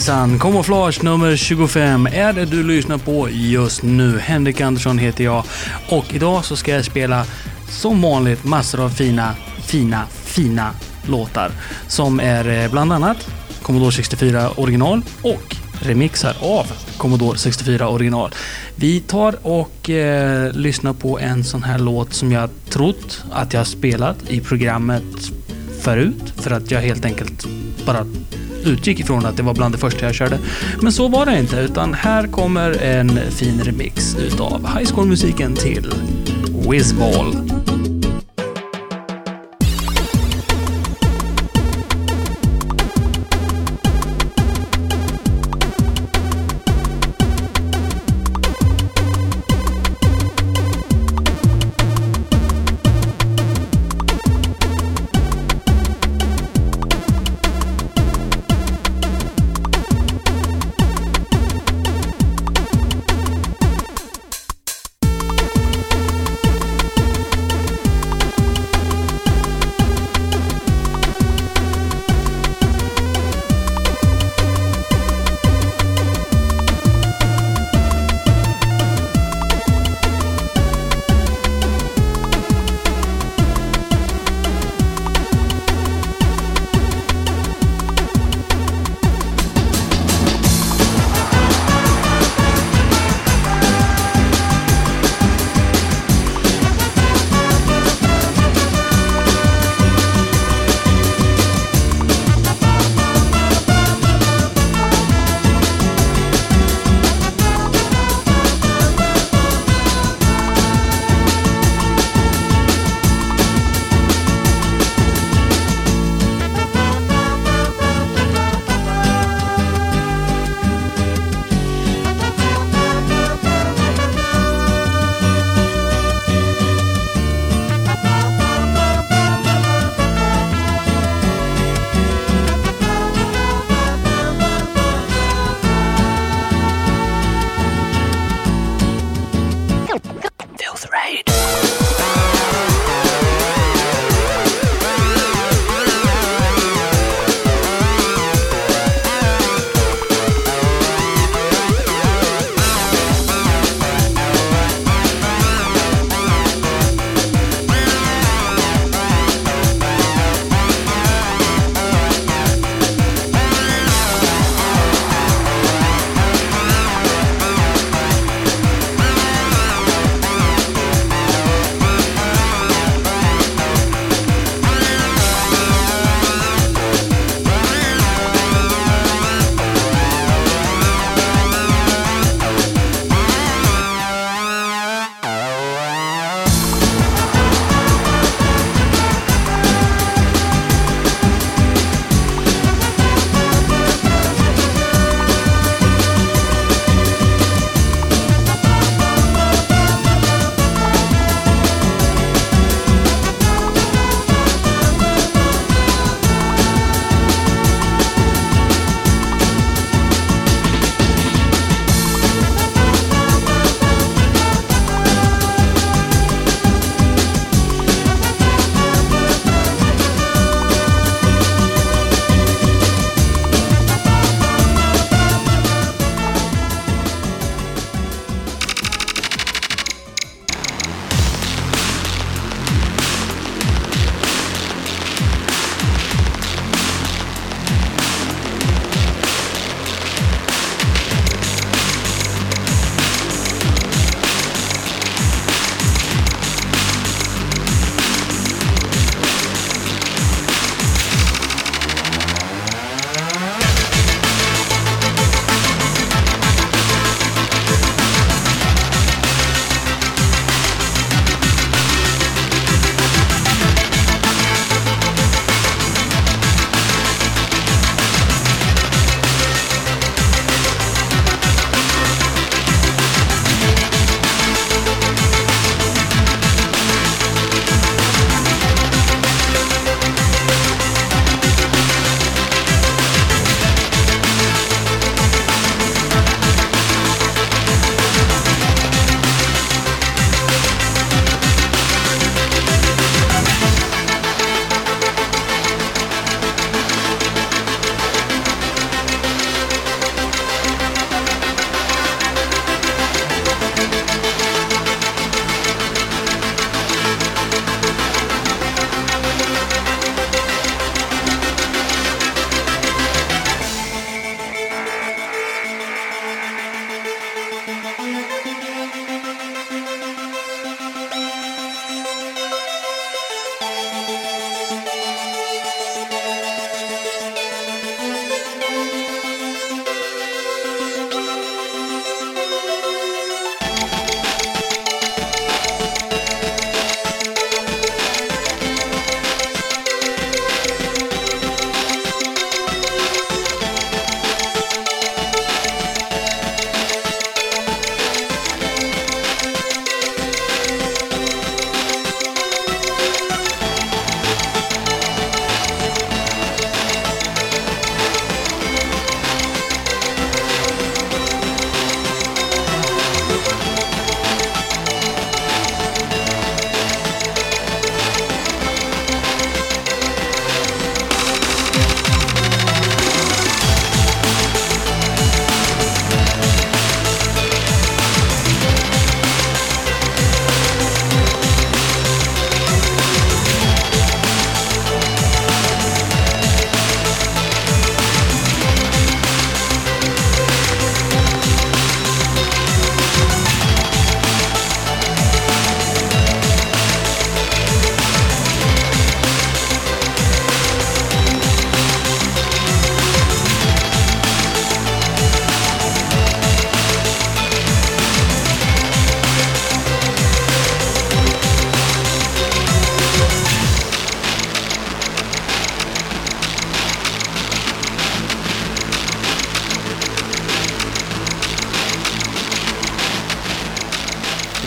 Hejsan! Kamouflage nummer 25 är det du lyssnar på just nu. Henrik Andersson heter jag och idag så ska jag spela som vanligt massor av fina, fina, fina låtar som är eh, bland annat Commodore 64 original och remixar av Commodore 64 original. Vi tar och eh, lyssnar på en sån här låt som jag trott att jag spelat i programmet förut för att jag helt enkelt bara utgick ifrån att det var bland det första jag körde. Men så var det inte, utan här kommer en fin remix utav High School-musiken till Whizball.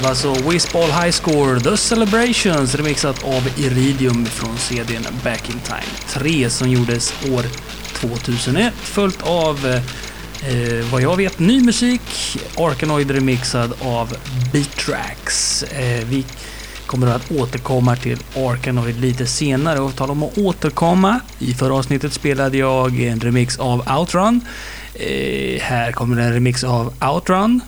Alltså Whizball High Score The Celebrations remixat av Iridium från CDn Back in Time 3 som gjordes år 2001 följt av eh, vad jag vet ny musik Arkanoid remixad av Beatracks. Eh, vi kommer att återkomma till Arkanoid lite senare och tala om att återkomma. I förra avsnittet spelade jag en remix av Outrun. Eh, här kommer en remix av Outrun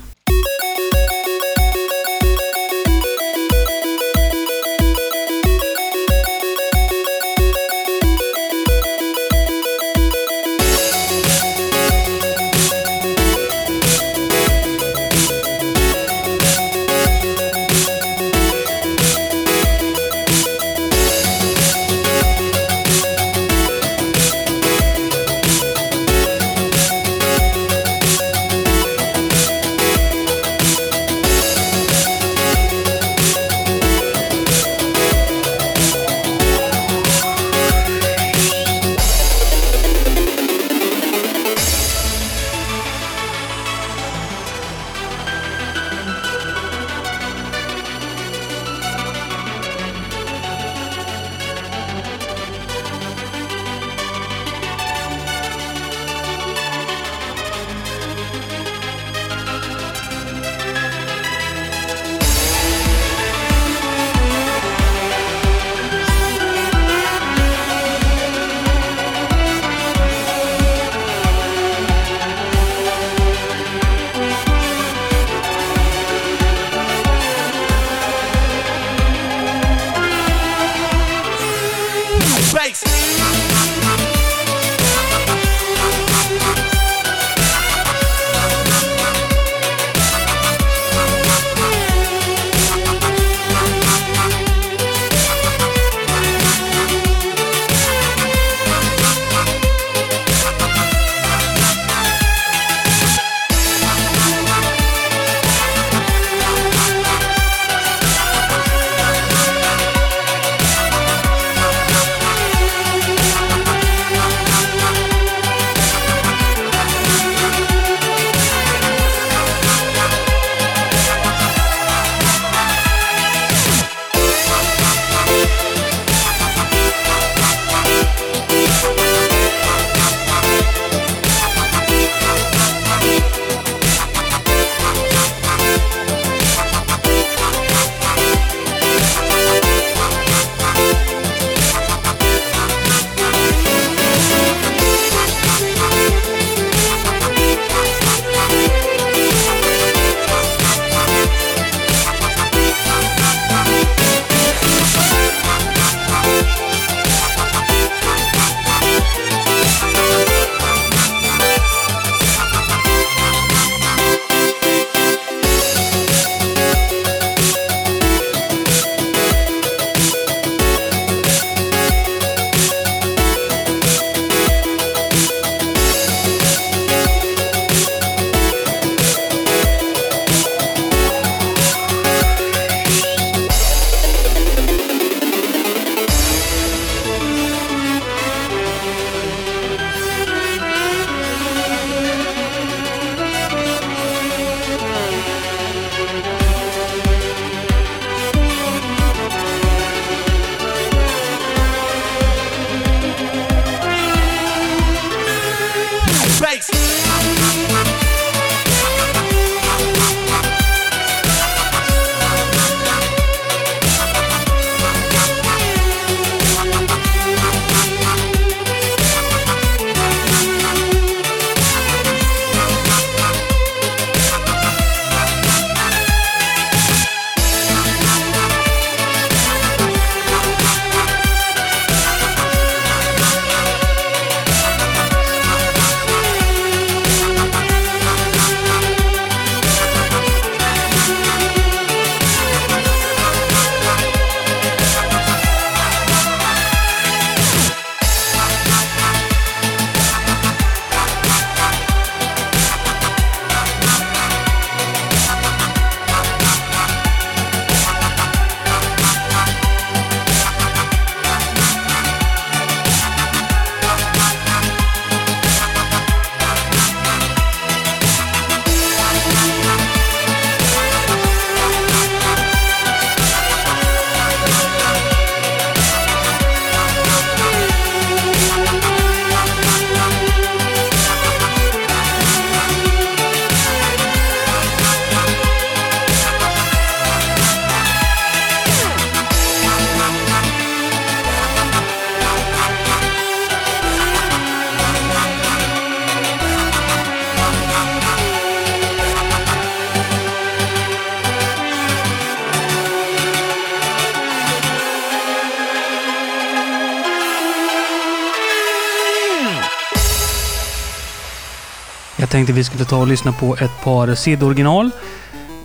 Jag tänkte vi skulle ta och lyssna på ett par sidoriginal.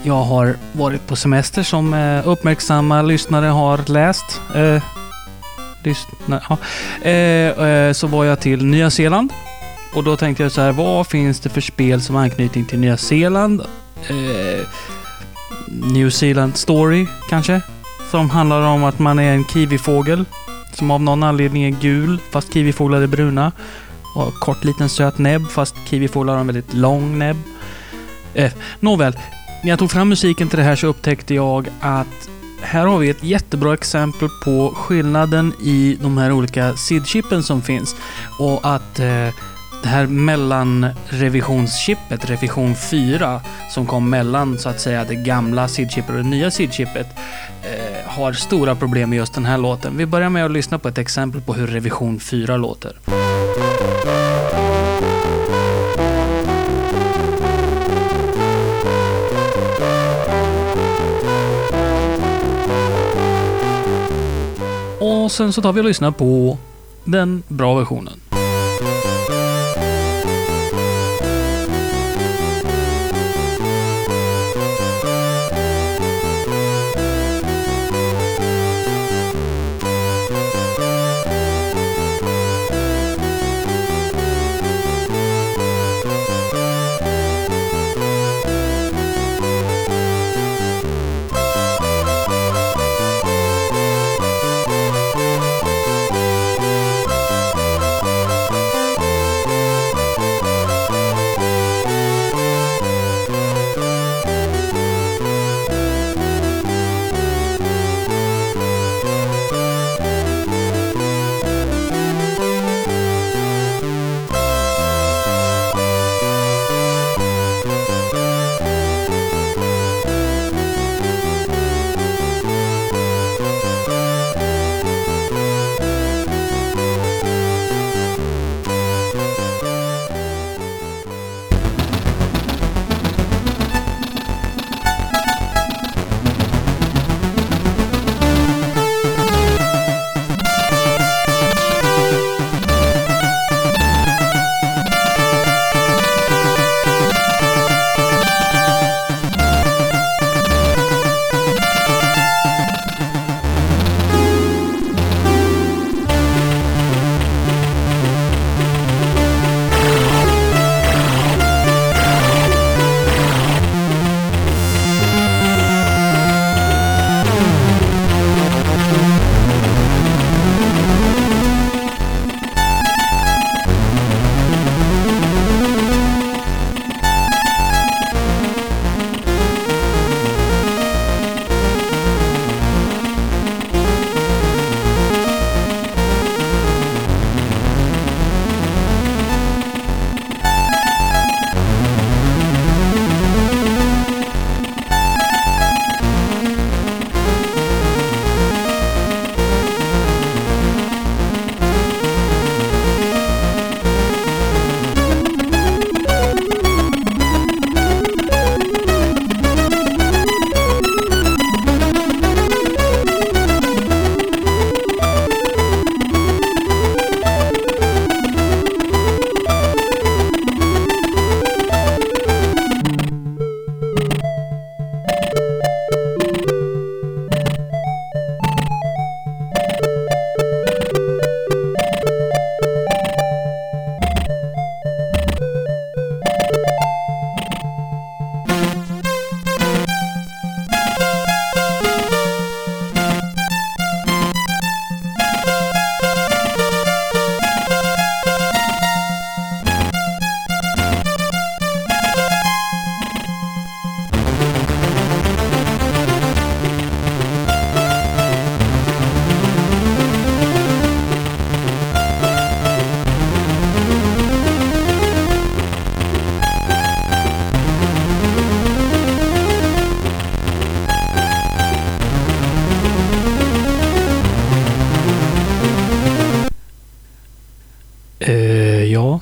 Jag har varit på semester som eh, uppmärksamma lyssnare har läst. Eh, lyssna, ja. eh, eh, så var jag till Nya Zeeland. Och då tänkte jag så här, vad finns det för spel som har anknytning till Nya Zeeland? Eh, New Zealand Story kanske? Som handlar om att man är en kiwifågel som av någon anledning är gul fast kiwifåglar är bruna. Och kort liten söt näbb fast kiwifåglar har en väldigt lång näbb. Eh, nåväl, när jag tog fram musiken till det här så upptäckte jag att här har vi ett jättebra exempel på skillnaden i de här olika SID-chippen som finns. Och att eh, det här mellanrevisionschippet, revision 4, som kom mellan så att säga det gamla SID-chippet och det nya SID-chippet, eh, har stora problem med just den här låten. Vi börjar med att lyssna på ett exempel på hur revision 4 låter. Och sen så tar vi och lyssnar på den bra versionen.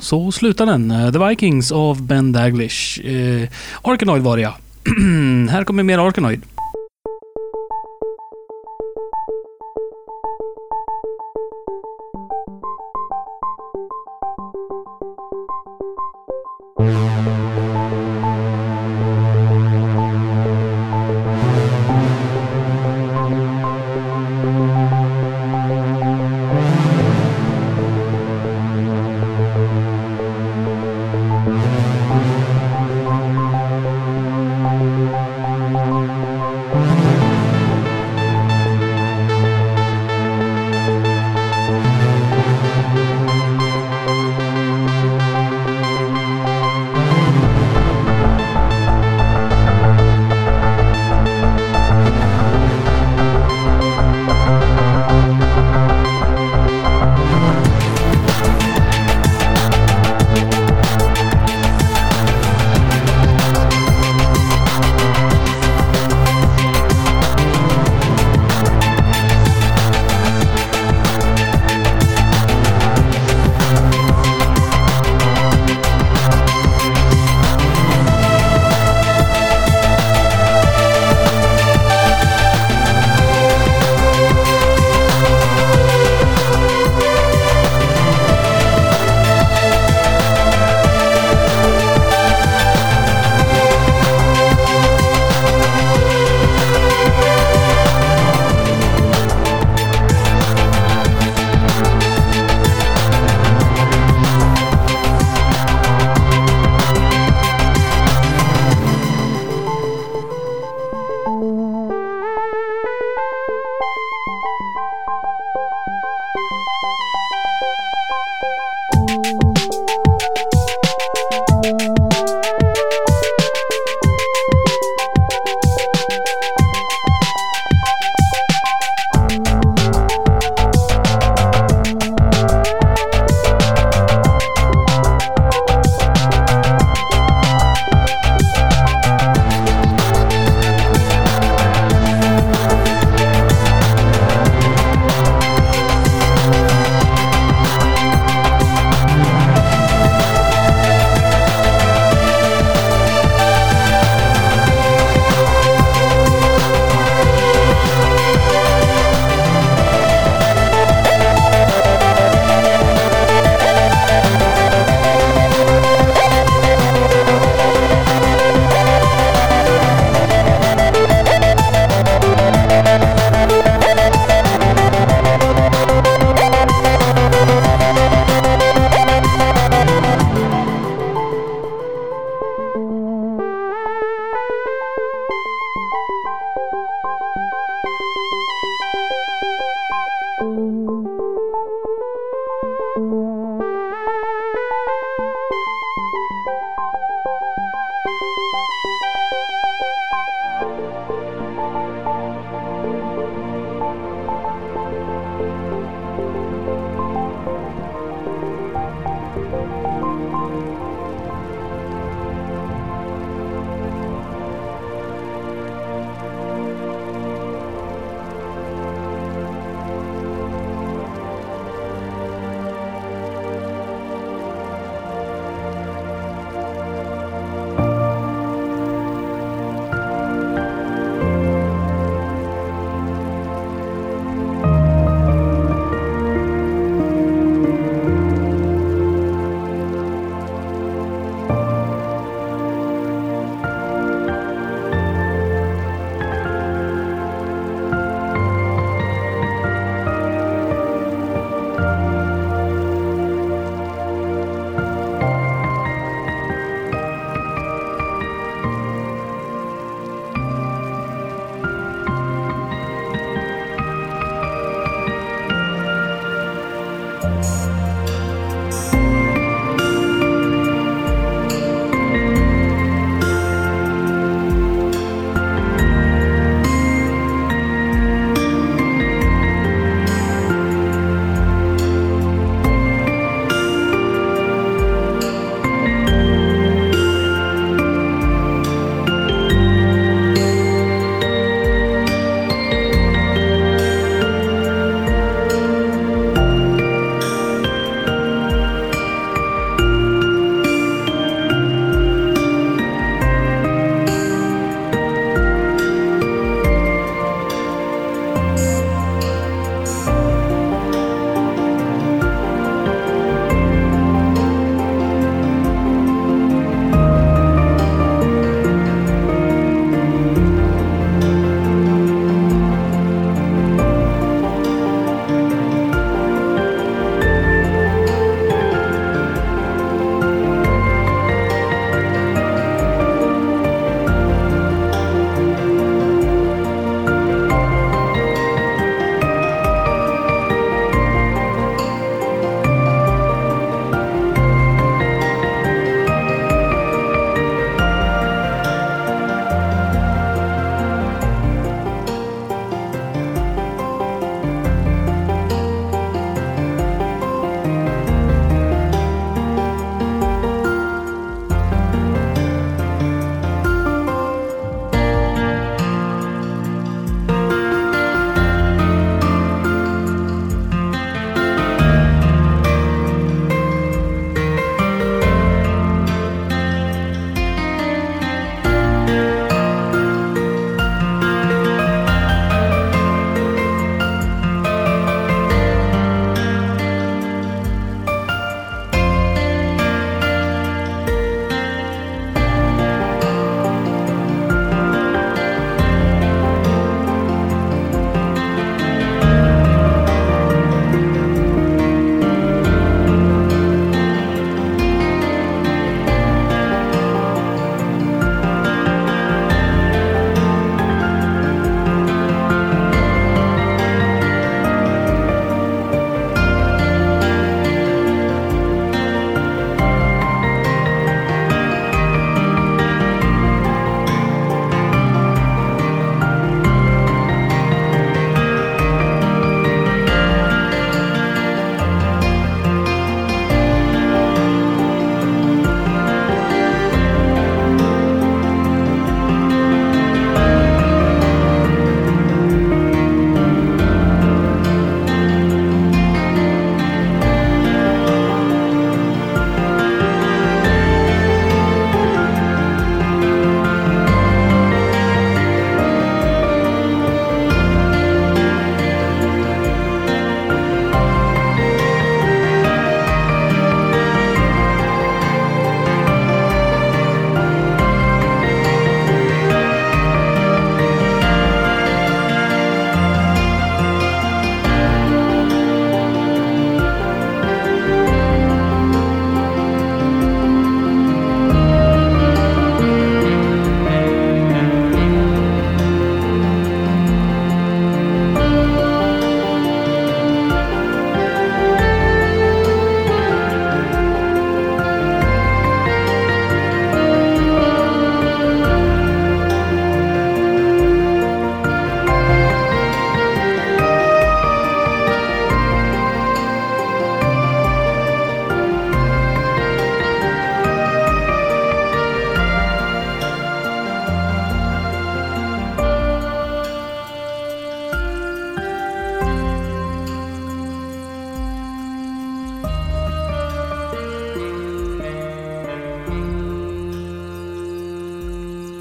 Så slutar den. Eh, The Vikings av Ben Daglish. Eh, Arkanoid var det ja. Här kommer mer Arkanoid.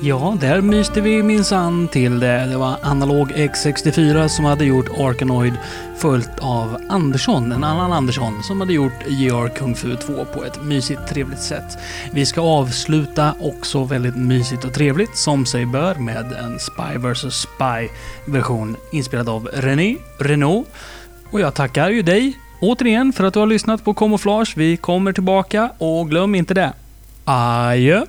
Ja, där myste vi minsann till det. Det var Analog X64 som hade gjort Arkanoid följt av Andersson, en annan Andersson, som hade gjort JR Kung Fu 2 på ett mysigt trevligt sätt. Vi ska avsluta också väldigt mysigt och trevligt, som sig bör, med en Spy vs Spy version inspelad av René Renault. Och jag tackar ju dig återigen för att du har lyssnat på Camouflage. Vi kommer tillbaka och glöm inte det. Adjö!